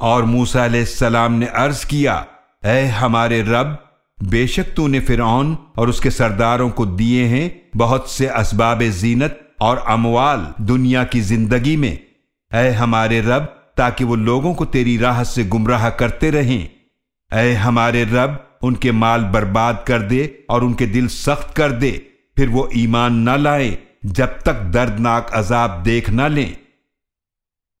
और मूसा सलाम ने अर्ज़ किया, ऐ हमारे रब, बेशक तूने फिरौन और उसके सरदारों को दिए हैं बहुत से असबाब जीनत और अमवाल दुनिया की ज़िंदगी में। ऐ हमारे रब, ताकि वो लोगों को तेरी राह से गुमराह करते रहें। ऐ हमारे रब, उनके माल बर्बाद कर दे और उनके दिल सख्त कर दे, फिर वो ईमान न लाए, जब तक दर्दनाक अजाब देख न लें।